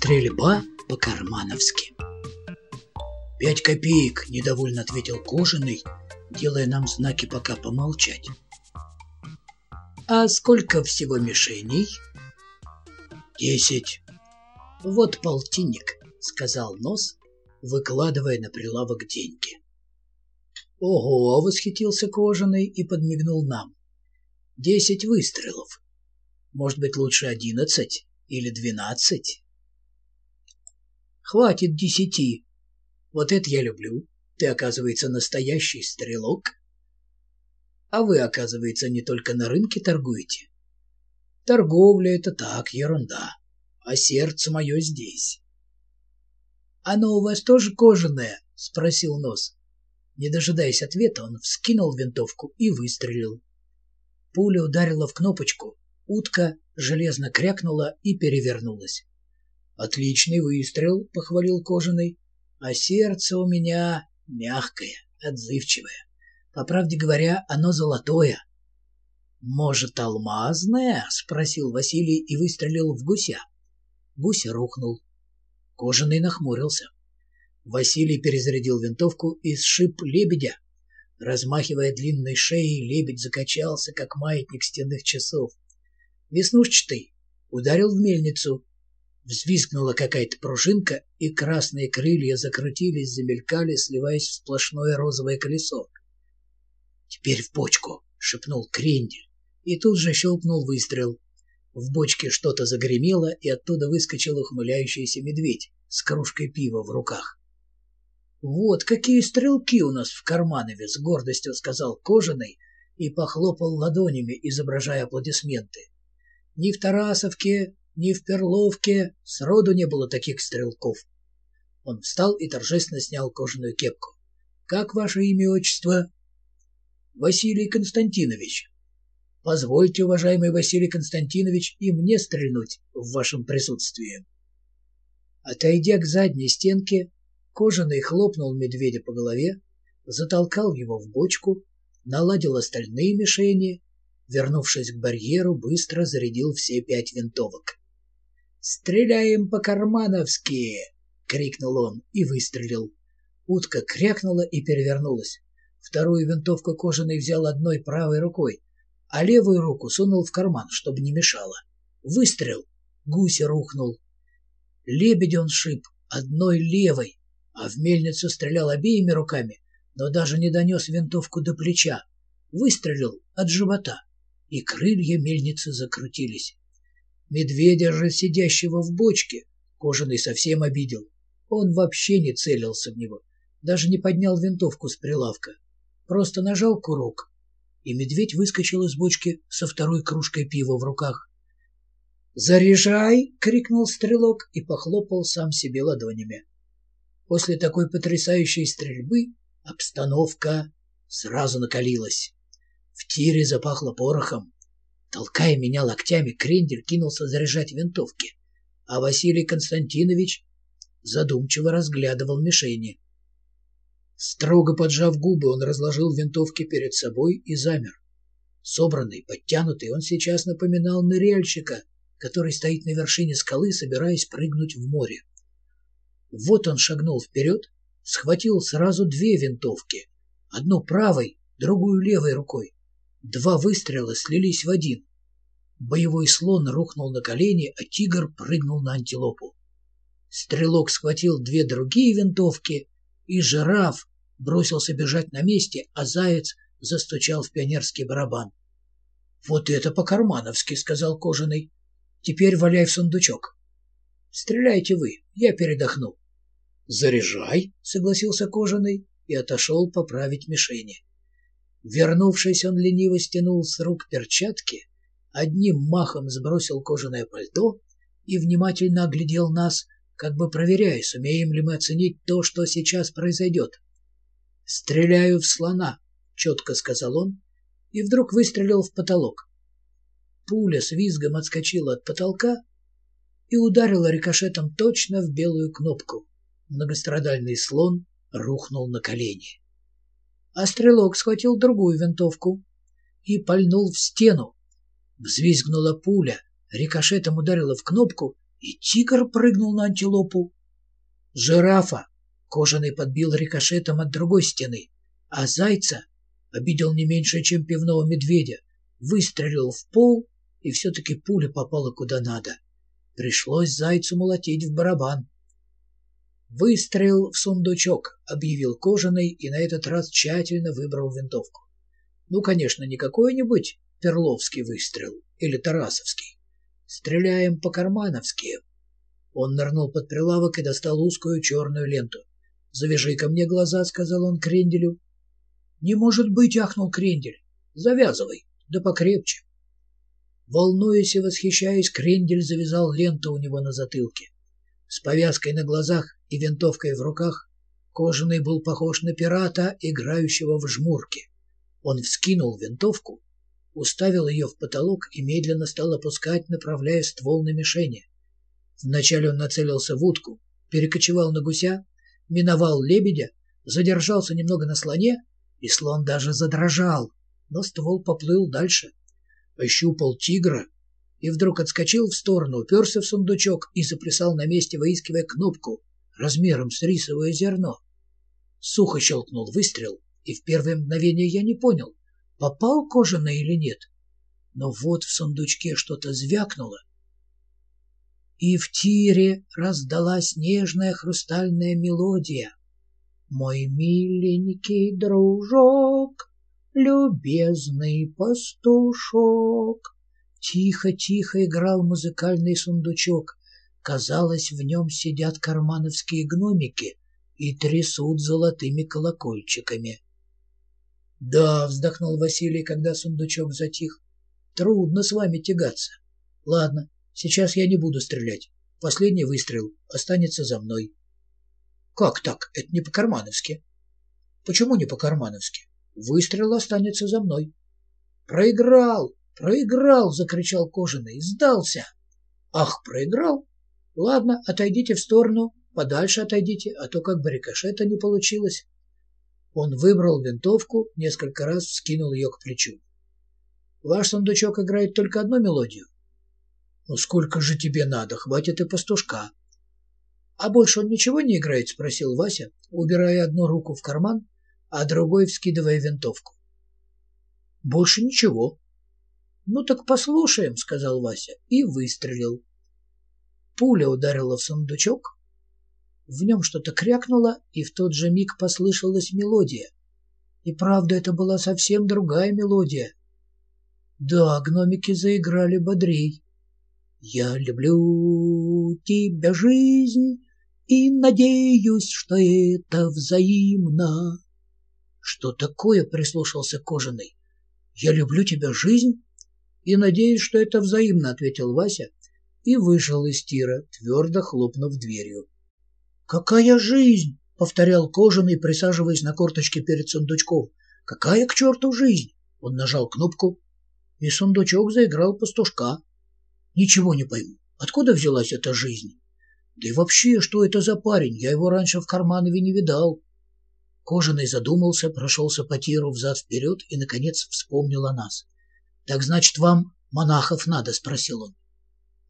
Стрельба по-кармановски. «Пять копеек», — недовольно ответил Кожаный, делая нам знаки пока помолчать. «А сколько всего мишеней?» «Десять». «Вот полтинник», — сказал Нос, выкладывая на прилавок деньги. «Ого!» — восхитился Кожаный и подмигнул нам. «Десять выстрелов. Может быть, лучше одиннадцать или двенадцать?» «Хватит десяти. Вот это я люблю. Ты, оказывается, настоящий стрелок. А вы, оказывается, не только на рынке торгуете. Торговля — это так, ерунда. А сердце мое здесь». «Оно у вас тоже кожаное?» — спросил Нос. Не дожидаясь ответа, он вскинул винтовку и выстрелил. Пуля ударила в кнопочку, утка железно крякнула и перевернулась. «Отличный выстрел», — похвалил Кожаный, — «а сердце у меня мягкое, отзывчивое. По правде говоря, оно золотое». «Может, алмазное?» — спросил Василий и выстрелил в гуся. Гусь рухнул. Кожаный нахмурился. Василий перезарядил винтовку и сшиб лебедя. Размахивая длинной шеей, лебедь закачался, как маятник стенных часов. Веснушчатый ударил в мельницу. Взвизгнула какая-то пружинка, и красные крылья закрутились, замелькали, сливаясь в сплошное розовое колесо. «Теперь в бочку!» — шепнул Крендель. И тут же щелкнул выстрел. В бочке что-то загремело, и оттуда выскочил ухмыляющийся медведь с кружкой пива в руках. «Вот какие стрелки у нас в Карманове!» — с гордостью сказал Кожаный и похлопал ладонями, изображая аплодисменты. «Ни в Тарасовке, ни в Перловке сроду не было таких стрелков». Он встал и торжественно снял кожаную кепку. «Как ваше имя и отчество?» «Василий Константинович». «Позвольте, уважаемый Василий Константинович, и мне стрельнуть в вашем присутствии». Отойдя к задней стенке, Кожаный хлопнул медведя по голове, затолкал его в бочку, наладил остальные мишени, вернувшись к барьеру, быстро зарядил все пять винтовок. «Стреляем по-кармановски!» — крикнул он и выстрелил. Утка крякнула и перевернулась. Вторую винтовку кожаный взял одной правой рукой, а левую руку сунул в карман, чтобы не мешало. Выстрел! Гусь рухнул. Лебедь он шип одной левой, а в мельницу стрелял обеими руками, но даже не донес винтовку до плеча. Выстрелил от живота, и крылья мельницы закрутились. Медведя же, сидящего в бочке, кожаный совсем обидел. Он вообще не целился в него, даже не поднял винтовку с прилавка. Просто нажал курок, и медведь выскочил из бочки со второй кружкой пива в руках. «Заряжай!» — крикнул стрелок и похлопал сам себе ладонями. После такой потрясающей стрельбы обстановка сразу накалилась. В тире запахло порохом. Толкая меня локтями, крендель кинулся заряжать винтовки, а Василий Константинович задумчиво разглядывал мишени. Строго поджав губы, он разложил винтовки перед собой и замер. Собранный, подтянутый, он сейчас напоминал ныряльщика, который стоит на вершине скалы, собираясь прыгнуть в море. Вот он шагнул вперед, схватил сразу две винтовки. Одну правой, другую левой рукой. Два выстрела слились в один. Боевой слон рухнул на колени, а тигр прыгнул на антилопу. Стрелок схватил две другие винтовки, и жираф бросился бежать на месте, а заяц застучал в пионерский барабан. «Вот это по-кармановски», — сказал Кожаный. «Теперь валяй в сундучок». «Стреляйте вы, я передохну». «Заряжай», — согласился Кожаный и отошел поправить мишени. Вернувшись, он лениво стянул с рук перчатки, одним махом сбросил кожаное пальто и внимательно оглядел нас, как бы проверяя, сумеем ли мы оценить то, что сейчас произойдет. «Стреляю в слона», — четко сказал он, и вдруг выстрелил в потолок. Пуля с визгом отскочила от потолка и ударила рикошетом точно в белую кнопку многострадальный слон рухнул на колени. А стрелок схватил другую винтовку и пальнул в стену. Взвизгнула пуля, рикошетом ударила в кнопку и тигр прыгнул на антилопу. Жирафа кожаный подбил рикошетом от другой стены, а зайца обидел не меньше, чем пивного медведя, выстрелил в пол, и все-таки пуля попала куда надо. Пришлось зайцу молотить в барабан. «Выстрел в сундучок», — объявил Кожаный и на этот раз тщательно выбрал винтовку. Ну, конечно, не какой-нибудь Перловский выстрел или Тарасовский. Стреляем по-кармановски. Он нырнул под прилавок и достал узкую черную ленту. «Завяжи ко мне глаза», — сказал он Кренделю. «Не может быть», — ахнул Крендель. «Завязывай, да покрепче». Волнуясь и восхищаясь, Крендель завязал ленту у него на затылке. С повязкой на глазах и винтовкой в руках кожаный был похож на пирата, играющего в жмурки. Он вскинул винтовку, уставил ее в потолок и медленно стал опускать, направляя ствол на мишени. Вначале он нацелился в утку, перекочевал на гуся, миновал лебедя, задержался немного на слоне, и слон даже задрожал, но ствол поплыл дальше. Ощупал тигра и вдруг отскочил в сторону, уперся в сундучок и заплясал на месте, выискивая кнопку размером с рисовое зерно. Сухо щелкнул выстрел, и в первое мгновение я не понял, попал кожаный или нет. Но вот в сундучке что-то звякнуло, и в тире раздалась нежная хрустальная мелодия. Мой миленький дружок, любезный пастушок. Тихо-тихо играл музыкальный сундучок. Казалось, в нем сидят кармановские гномики и трясут золотыми колокольчиками. «Да», — вздохнул Василий, когда сундучок затих, — «трудно с вами тягаться. Ладно, сейчас я не буду стрелять. Последний выстрел останется за мной». «Как так? Это не по-кармановски». «Почему не по-кармановски? Выстрел останется за мной». «Проиграл! Проиграл!» — закричал Кожаный. «Сдался!» «Ах, проиграл? Ладно, отойдите в сторону, подальше отойдите, а то как бы рикошета не получилось». Он выбрал винтовку, несколько раз вскинул ее к плечу. «Ваш сундучок играет только одну мелодию?» «Ну сколько же тебе надо? Хватит и пастушка». «А больше он ничего не играет?» — спросил Вася, убирая одну руку в карман, а другой вскидывая винтовку. «Больше ничего». «Ну так послушаем», — сказал Вася и выстрелил. Пуля ударила в сундучок, в нем что-то крякнуло, и в тот же миг послышалась мелодия. И правда, это была совсем другая мелодия. Да, гномики заиграли бодрей. «Я люблю тебя, жизнь, и надеюсь, что это взаимно». «Что такое?» — прислушался Кожаный. «Я люблю тебя, жизнь, и надеюсь, что это взаимно», — ответил Вася и вышел из тира, твердо хлопнув дверью. «Какая жизнь?» — повторял Кожаный, присаживаясь на корточке перед сундучком. «Какая к черту жизнь?» Он нажал кнопку, и сундучок заиграл пастушка. «Ничего не пойму. Откуда взялась эта жизнь? Да и вообще, что это за парень? Я его раньше в Карманове не видал». Кожаный задумался, прошелся по тиру взад-вперед и, наконец, вспомнил о нас. «Так значит, вам монахов надо?» — спросил он.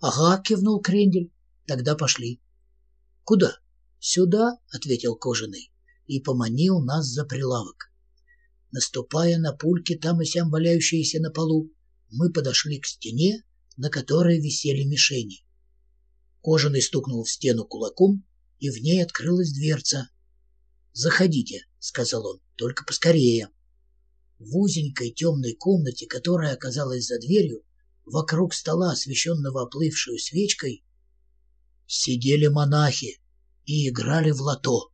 «Ага», — кивнул Крендель. «Тогда пошли». «Куда?» «Сюда», — ответил Кожаный, и поманил нас за прилавок. Наступая на пульки, там и сям валяющиеся на полу, мы подошли к стене, на которой висели мишени. Кожаный стукнул в стену кулаком, и в ней открылась дверца. «Заходите», — сказал он, — «только поскорее». В узенькой темной комнате, которая оказалась за дверью, вокруг стола, освещенного оплывшую свечкой, сидели монахи, и играли в лото.